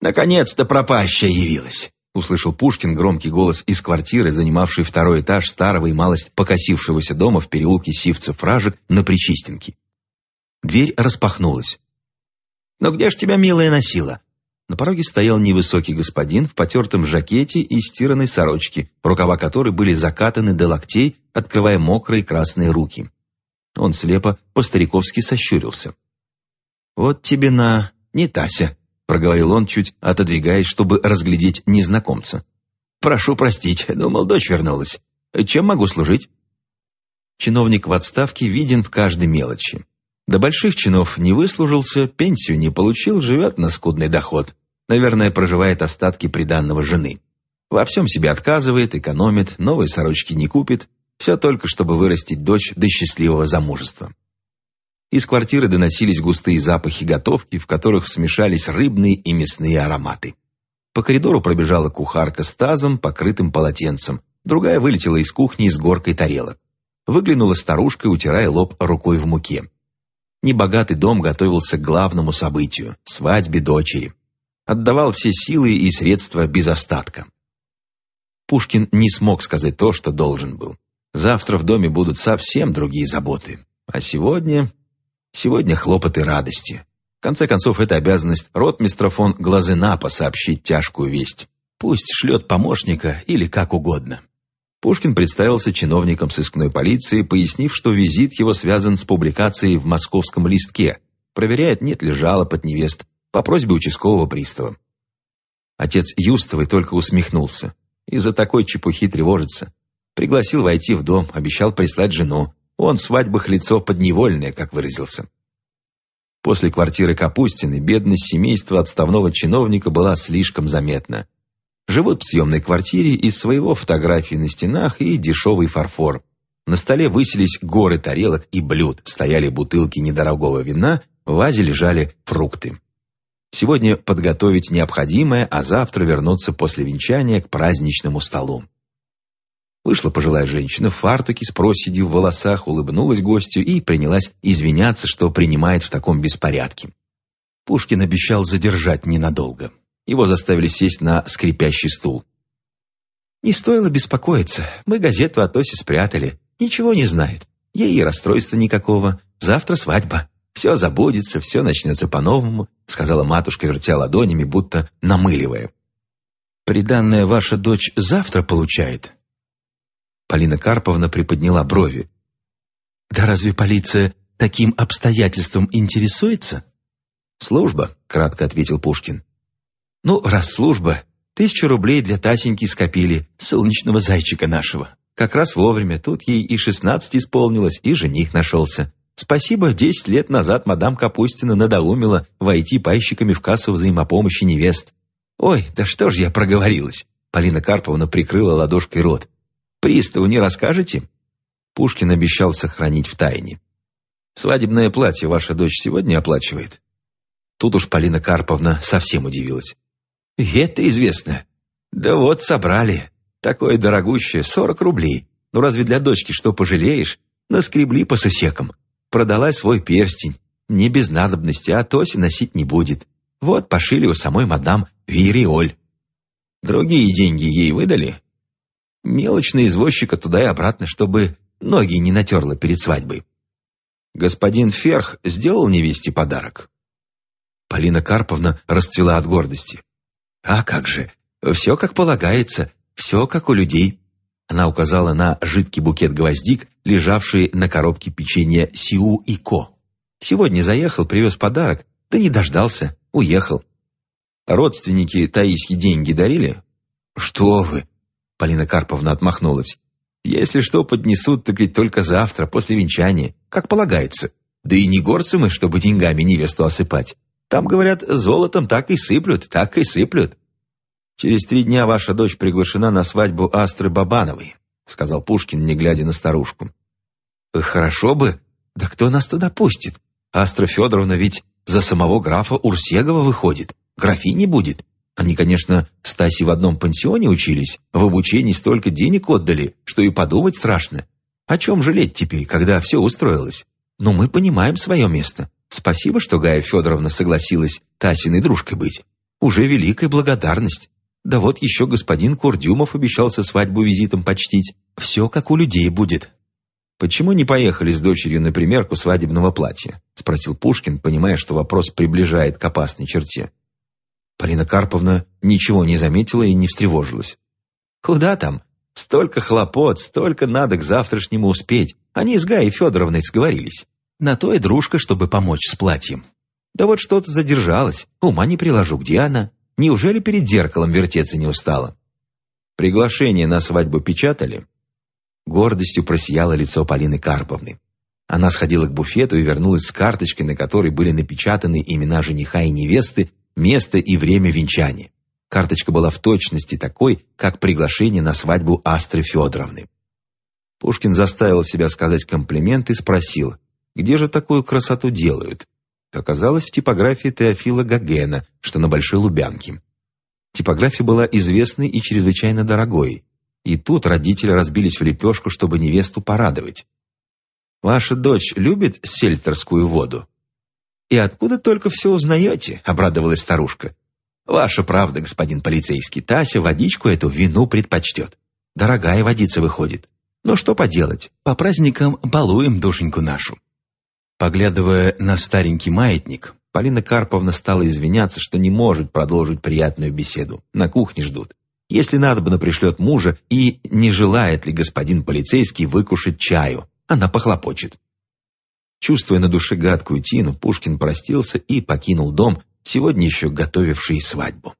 Наконец-то пропащая явилась!» услышал Пушкин громкий голос из квартиры, занимавшей второй этаж старого и малость покосившегося дома в переулке Сивцев-Ражек на Причистенке. Дверь распахнулась. «Но где ж тебя, милая, носила?» На пороге стоял невысокий господин в потертом жакете и стиранной сорочке, рукава которой были закатаны до локтей, открывая мокрые красные руки. Он слепо по-стариковски сощурился. «Вот тебе на, не Тася», — проговорил он, чуть отодвигаясь, чтобы разглядеть незнакомца. «Прошу простить, думал, дочь вернулась. Чем могу служить?» Чиновник в отставке виден в каждой мелочи. До больших чинов не выслужился, пенсию не получил, живет на скудный доход. Наверное, проживает остатки приданного жены. Во всем себе отказывает, экономит, новые сорочки не купит. Все только, чтобы вырастить дочь до счастливого замужества. Из квартиры доносились густые запахи готовки, в которых смешались рыбные и мясные ароматы. По коридору пробежала кухарка с тазом, покрытым полотенцем. Другая вылетела из кухни с горкой тарелок. Выглянула старушка, утирая лоб рукой в муке. Небогатый дом готовился к главному событию – свадьбе дочери. Отдавал все силы и средства без остатка. Пушкин не смог сказать то, что должен был. Завтра в доме будут совсем другие заботы. А сегодня... Сегодня хлопоты радости. В конце концов, это обязанность ротмистра фон Глазенапа сообщить тяжкую весть. Пусть шлет помощника или как угодно. Пушкин представился чиновником сыскной полиции, пояснив, что визит его связан с публикацией в московском листке, проверяет, нет ли жалоб от невест, по просьбе участкового пристава. Отец Юстовой только усмехнулся. Из-за такой чепухи тревожится. Пригласил войти в дом, обещал прислать жену. Он в свадьбах лицо подневольное, как выразился. После квартиры Капустины бедность семейства отставного чиновника была слишком заметна. Живут в съемной квартире из своего фотографии на стенах и дешевый фарфор. На столе высились горы тарелок и блюд, стояли бутылки недорогого вина, в вазе лежали фрукты. Сегодня подготовить необходимое, а завтра вернуться после венчания к праздничному столу. Вышла пожилая женщина в фартуке с проседью в волосах, улыбнулась гостю и принялась извиняться, что принимает в таком беспорядке. Пушкин обещал задержать ненадолго. Его заставили сесть на скрипящий стул. «Не стоило беспокоиться. Мы газету о Тосе спрятали. Ничего не знает. Ей и расстройства никакого. Завтра свадьба. Все забудется, все начнется по-новому», сказала матушка, вертя ладонями, будто намыливая. «Приданная ваша дочь завтра получает?» Полина Карповна приподняла брови. «Да разве полиция таким обстоятельством интересуется?» «Служба», — кратко ответил Пушкин. Ну, раз служба, тысячу рублей для Тасеньки скопили, солнечного зайчика нашего. Как раз вовремя, тут ей и шестнадцать исполнилось, и жених нашелся. Спасибо, десять лет назад мадам Капустина надоумила войти пайщиками в кассу взаимопомощи невест. Ой, да что ж я проговорилась. Полина Карповна прикрыла ладошкой рот. «Приставу не расскажете?» Пушкин обещал сохранить в тайне. «Свадебное платье ваша дочь сегодня оплачивает?» Тут уж Полина Карповна совсем удивилась. «Это известно. Да вот, собрали. Такое дорогущее, сорок рублей. Ну разве для дочки что пожалеешь? Наскребли по сусекам. Продала свой перстень. Не без надобности, а Тоси носить не будет. Вот пошили у самой мадам Вириоль. Другие деньги ей выдали? Мелочь на извозчика туда и обратно, чтобы ноги не натерла перед свадьбой. Господин Ферх сделал невесте подарок. Полина Карповна расцвела от гордости. «А как же! Все как полагается, все как у людей». Она указала на жидкий букет гвоздик, лежавший на коробке печенья Сиу и Ко. «Сегодня заехал, привез подарок, да не дождался, уехал». «Родственники Таисье деньги дарили?» «Что вы!» — Полина Карповна отмахнулась. «Если что поднесут, так ведь только завтра, после венчания, как полагается. Да и не горцы мы, чтобы деньгами невесту осыпать. Там, говорят, золотом так и сыплют, так и сыплют. Через три дня ваша дочь приглашена на свадьбу Астры Бабановой, сказал Пушкин, не глядя на старушку. Хорошо бы. Да кто нас туда пустит? Астра Федоровна ведь за самого графа Урсегова выходит. Графини будет. Они, конечно, с Тасей в одном пансионе учились, в обучении столько денег отдали, что и подумать страшно. О чем жалеть теперь, когда все устроилось? Но мы понимаем свое место. Спасибо, что Гая Федоровна согласилась Тасиной дружкой быть. Уже великая благодарность. Да вот еще господин Курдюмов обещался свадьбу визитом почтить. Все как у людей будет». «Почему не поехали с дочерью на примерку свадебного платья?» — спросил Пушкин, понимая, что вопрос приближает к опасной черте. Полина Карповна ничего не заметила и не встревожилась. «Куда там? Столько хлопот, столько надо к завтрашнему успеть. Они с Гаей Федоровной сговорились. На то и дружка, чтобы помочь с платьем. Да вот что-то задержалось. Ума не приложу, где она? Неужели перед зеркалом вертеться не устала? Приглашение на свадьбу печатали? Гордостью просияло лицо Полины Карповны. Она сходила к буфету и вернулась с карточкой, на которой были напечатаны имена жениха и невесты, место и время венчания. Карточка была в точности такой, как приглашение на свадьбу Астры Федоровны. Пушкин заставил себя сказать комплимент и спросил, где же такую красоту делают? Оказалось, в типографии Теофила Гогена, что на Большой Лубянке. Типография была известной и чрезвычайно дорогой. И тут родители разбились в лепешку, чтобы невесту порадовать. «Ваша дочь любит сельтерскую воду?» «И откуда только все узнаете?» — обрадовалась старушка. «Ваша правда, господин полицейский, Тася водичку эту вину предпочтет. Дорогая водица выходит. Но что поделать, по праздникам балуем душеньку нашу». Поглядывая на старенький маятник, Полина Карповна стала извиняться, что не может продолжить приятную беседу. На кухне ждут. Если надо бы, пришлет мужа, и не желает ли господин полицейский выкушать чаю, она похлопочет. Чувствуя на душе гадкую тину, Пушкин простился и покинул дом, сегодня еще готовивший свадьбу.